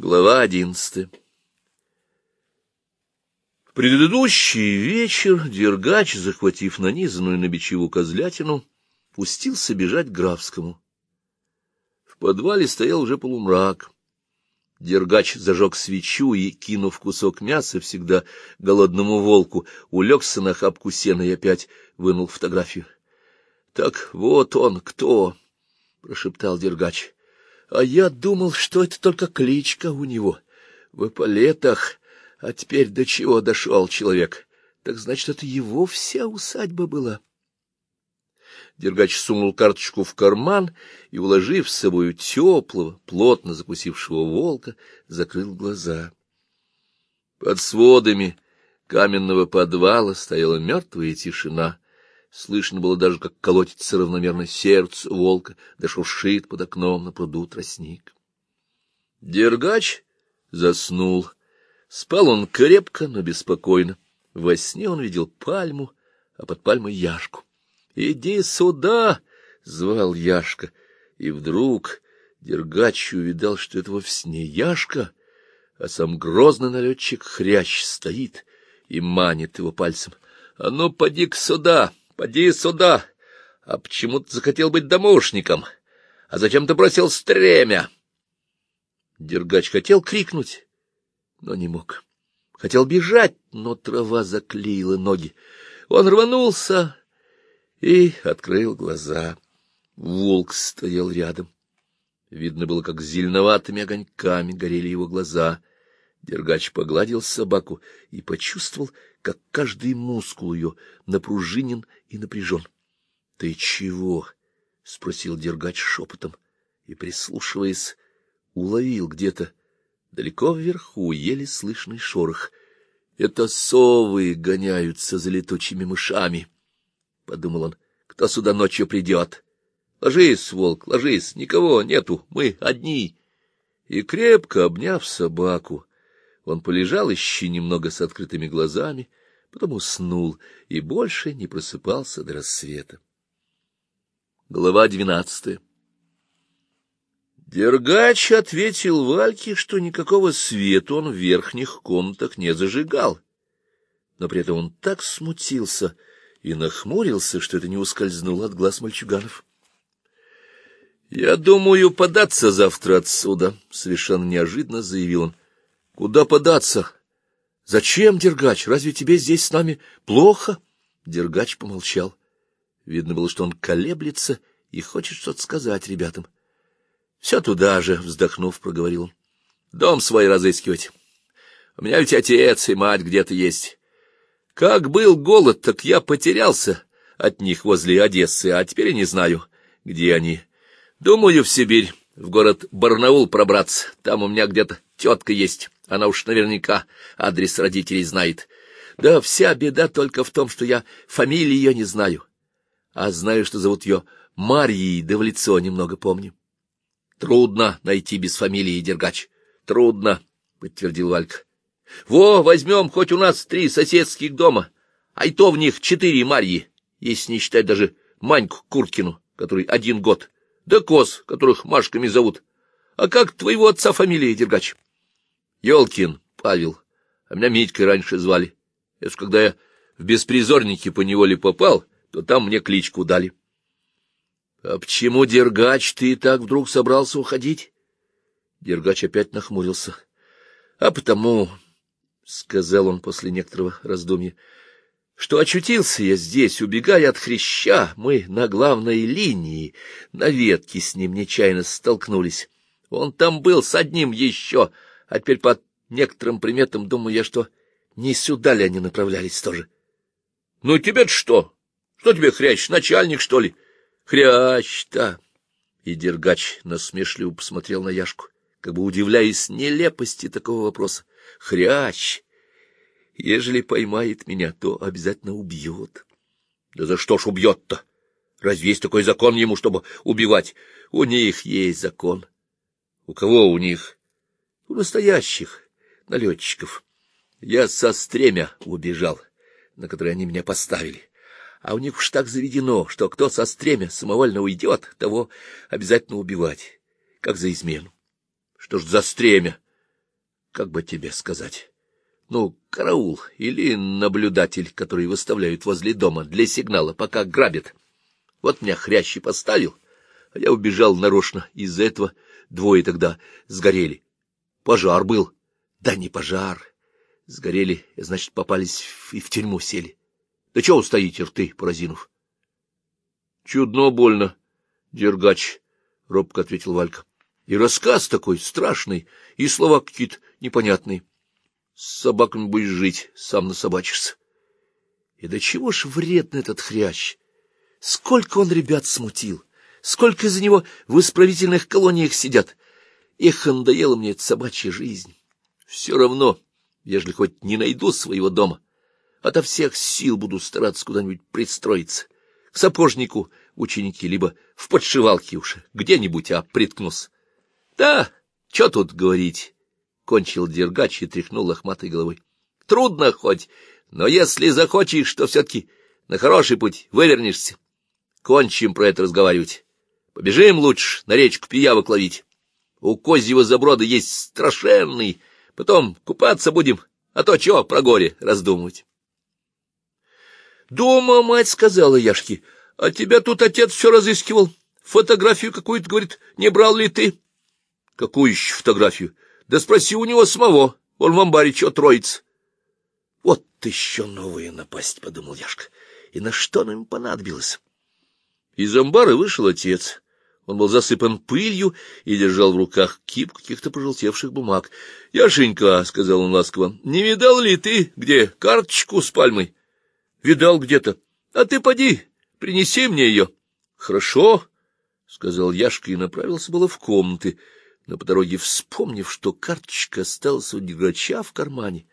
Глава одиннадцатая В предыдущий вечер Дергач, захватив нанизанную на бичеву козлятину, пустился бежать к Графскому. В подвале стоял уже полумрак. Дергач зажег свечу и, кинув кусок мяса всегда голодному волку, улегся на хапку сена и опять вынул фотографию. — Так вот он кто! — прошептал Дергач. А я думал, что это только кличка у него. В эполетах. А теперь до чего дошел человек? Так значит, это его вся усадьба была. Дергач сунул карточку в карман и, уложив с собою теплого, плотно закусившего волка, закрыл глаза. Под сводами каменного подвала стояла мертвая тишина — Слышно было даже, как колотится равномерно сердце волка, да шуршит под окном на пруду тростник. Дергач заснул. Спал он крепко, но беспокойно. Во сне он видел пальму, а под пальмой Яшку. — Иди сюда! — звал Яшка. И вдруг Дергач увидал, что это вовсе не Яшка, а сам грозный налетчик хрящ стоит и манит его пальцем. — А ну, поди-ка сюда! Поди сюда. А почему ты захотел быть домушником? А зачем ты бросил стремя? Дергач хотел крикнуть, но не мог. Хотел бежать, но трава заклеила ноги. Он рванулся и открыл глаза. Волк стоял рядом. Видно было, как зеленоватыми огоньками горели его глаза. Дергач погладил собаку и почувствовал, как каждый мускул ее напружинен и напряжен. — Ты чего? — спросил Дергач шепотом и, прислушиваясь, уловил где-то далеко вверху еле слышный шорох. — Это совы гоняются за летучими мышами, — подумал он. — Кто сюда ночью придет? Ложись, волк, ложись, никого нету, мы одни. И, крепко обняв собаку, он полежал еще немного с открытыми глазами, потом уснул и больше не просыпался до рассвета. Глава двенадцатая Дергач ответил Вальке, что никакого света он в верхних комнатах не зажигал. Но при этом он так смутился и нахмурился, что это не ускользнуло от глаз мальчуганов. — Я думаю податься завтра отсюда, — совершенно неожиданно заявил он. Куда податься? Зачем, Дергач? Разве тебе здесь с нами плохо? Дергач помолчал. Видно было, что он колеблется и хочет что-то сказать ребятам. — Все туда же, — вздохнув, проговорил он. — Дом свой разыскивать. У меня ведь отец и мать где-то есть. Как был голод, так я потерялся от них возле Одессы, а теперь не знаю, где они. Думаю, в Сибирь, в город Барнаул пробраться. Там у меня где-то тетка есть. Она уж наверняка адрес родителей знает. Да вся беда только в том, что я фамилии ее не знаю. А знаю, что зовут ее Марьей, да в лицо немного помню. Трудно найти без фамилии Дергач. Трудно, — подтвердил Валька. Во, возьмем хоть у нас три соседских дома, а и то в них четыре Марьи, если не считать даже Маньку Курткину, который один год, да коз, которых Машками зовут. А как твоего отца фамилия, Дергач? — Ёлкин Павел, а меня Митькой раньше звали. Это когда я в беспризорники по неволе попал, то там мне кличку дали. — А почему, Дергач, ты так вдруг собрался уходить? Дергач опять нахмурился. — А потому, — сказал он после некоторого раздумья, — что очутился я здесь, убегая от хряща, мы на главной линии, на ветке с ним нечаянно столкнулись. Он там был с одним еще, — а теперь по некоторым приметам думаю я, что не сюда ли они направлялись тоже. — Ну, тебе-то что? Что тебе хрящ, начальник, что ли? — Хрящ-то! И Дергач насмешливо посмотрел на Яшку, как бы удивляясь нелепости такого вопроса. — Хрящ! Ежели поймает меня, то обязательно убьет. — Да за что ж убьет-то? Разве есть такой закон ему, чтобы убивать? У них есть закон. — У кого у них? У настоящих налетчиков. Я со стремя убежал, на которое они меня поставили. А у них уж так заведено, что кто со стремя самовольно уйдет, того обязательно убивать, как за измену. Что ж за стремя? как бы тебе сказать, ну, караул или наблюдатель, который выставляют возле дома для сигнала, пока грабят. Вот меня хрящи поставил, а я убежал нарочно. Из-за этого двое тогда сгорели. Пожар был. Да не пожар. Сгорели, значит, попались и в тюрьму сели. Да чего стоите, рты, Поразинов? Чудно больно, Дергач, — робко ответил Валька. И рассказ такой страшный, и слова какие-то непонятные. С собаками будешь жить, сам насобачишься. И до чего ж вредный этот хрящ! Сколько он ребят смутил! Сколько из-за него в исправительных колониях сидят! Эх, надоела мне эта собачья жизнь. Все равно, ежели хоть не найду своего дома, ото всех сил буду стараться куда-нибудь пристроиться. К сапожнику ученики, либо в подшивалке уж, где-нибудь, а приткнусь. Да, что тут говорить? — кончил Дергач и тряхнул лохматой головой. — Трудно хоть, но если захочешь, то все-таки на хороший путь вывернешься. Кончим про это разговаривать. Побежим лучше на речку пиявок ловить. У козьего заброда есть страшенный. Потом купаться будем, а то чего про горе раздумывать. Дома мать сказала Яшке, а тебя тут отец все разыскивал. Фотографию какую-то, говорит, не брал ли ты? Какую еще фотографию? Да спроси у него самого. Он в амбаре что троится. Вот еще новая напасть, — подумал Яшка. И на что нам понадобилось? Из амбара вышел отец. Он был засыпан пылью и держал в руках кип каких-то пожелтевших бумаг. — Яшенька, — сказал он ласково, — не видал ли ты где карточку с пальмой? — Видал где-то. — А ты поди, принеси мне ее. — Хорошо, — сказал Яшка и направился было в комнаты, но по дороге, вспомнив, что карточка осталась у Деграча в кармане,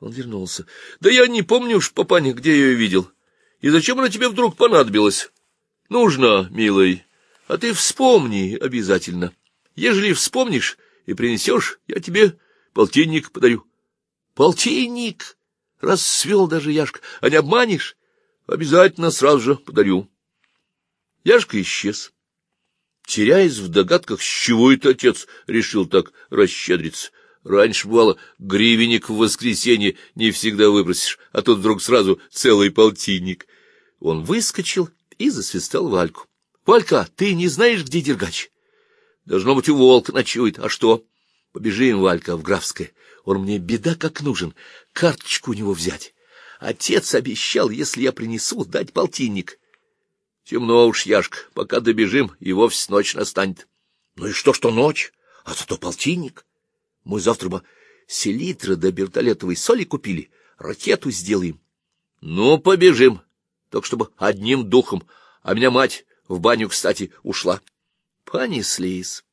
он вернулся. — Да я не помню уж, папаня, где я ее видел. И зачем она тебе вдруг понадобилась? — Нужно, милый. А ты вспомни обязательно. Ежели вспомнишь и принесешь, я тебе полтинник подарю. Полтинник! Расцвел даже Яшка. А не обманешь? Обязательно сразу же подарю. Яшка исчез. Теряясь в догадках, с чего это отец решил так расщедриться. Раньше, бывало, гривенник в воскресенье не всегда выбросишь, а тут вдруг сразу целый полтинник. Он выскочил и засвистал Вальку. Валька, ты не знаешь, где Дергач? Должно быть, у волка ночует. А что? Побежим, Валька, в Графское. Он мне беда как нужен. Карточку у него взять. Отец обещал, если я принесу, дать полтинник. Темно уж, Яшка, пока добежим, и вовсе ночь настанет. Ну и что, что ночь? А зато полтинник. Мы завтра бы селитры до бертолетовой соли купили, ракету сделаем. Ну, побежим, только чтобы одним духом. А меня мать в баню, кстати, ушла. Понеслись.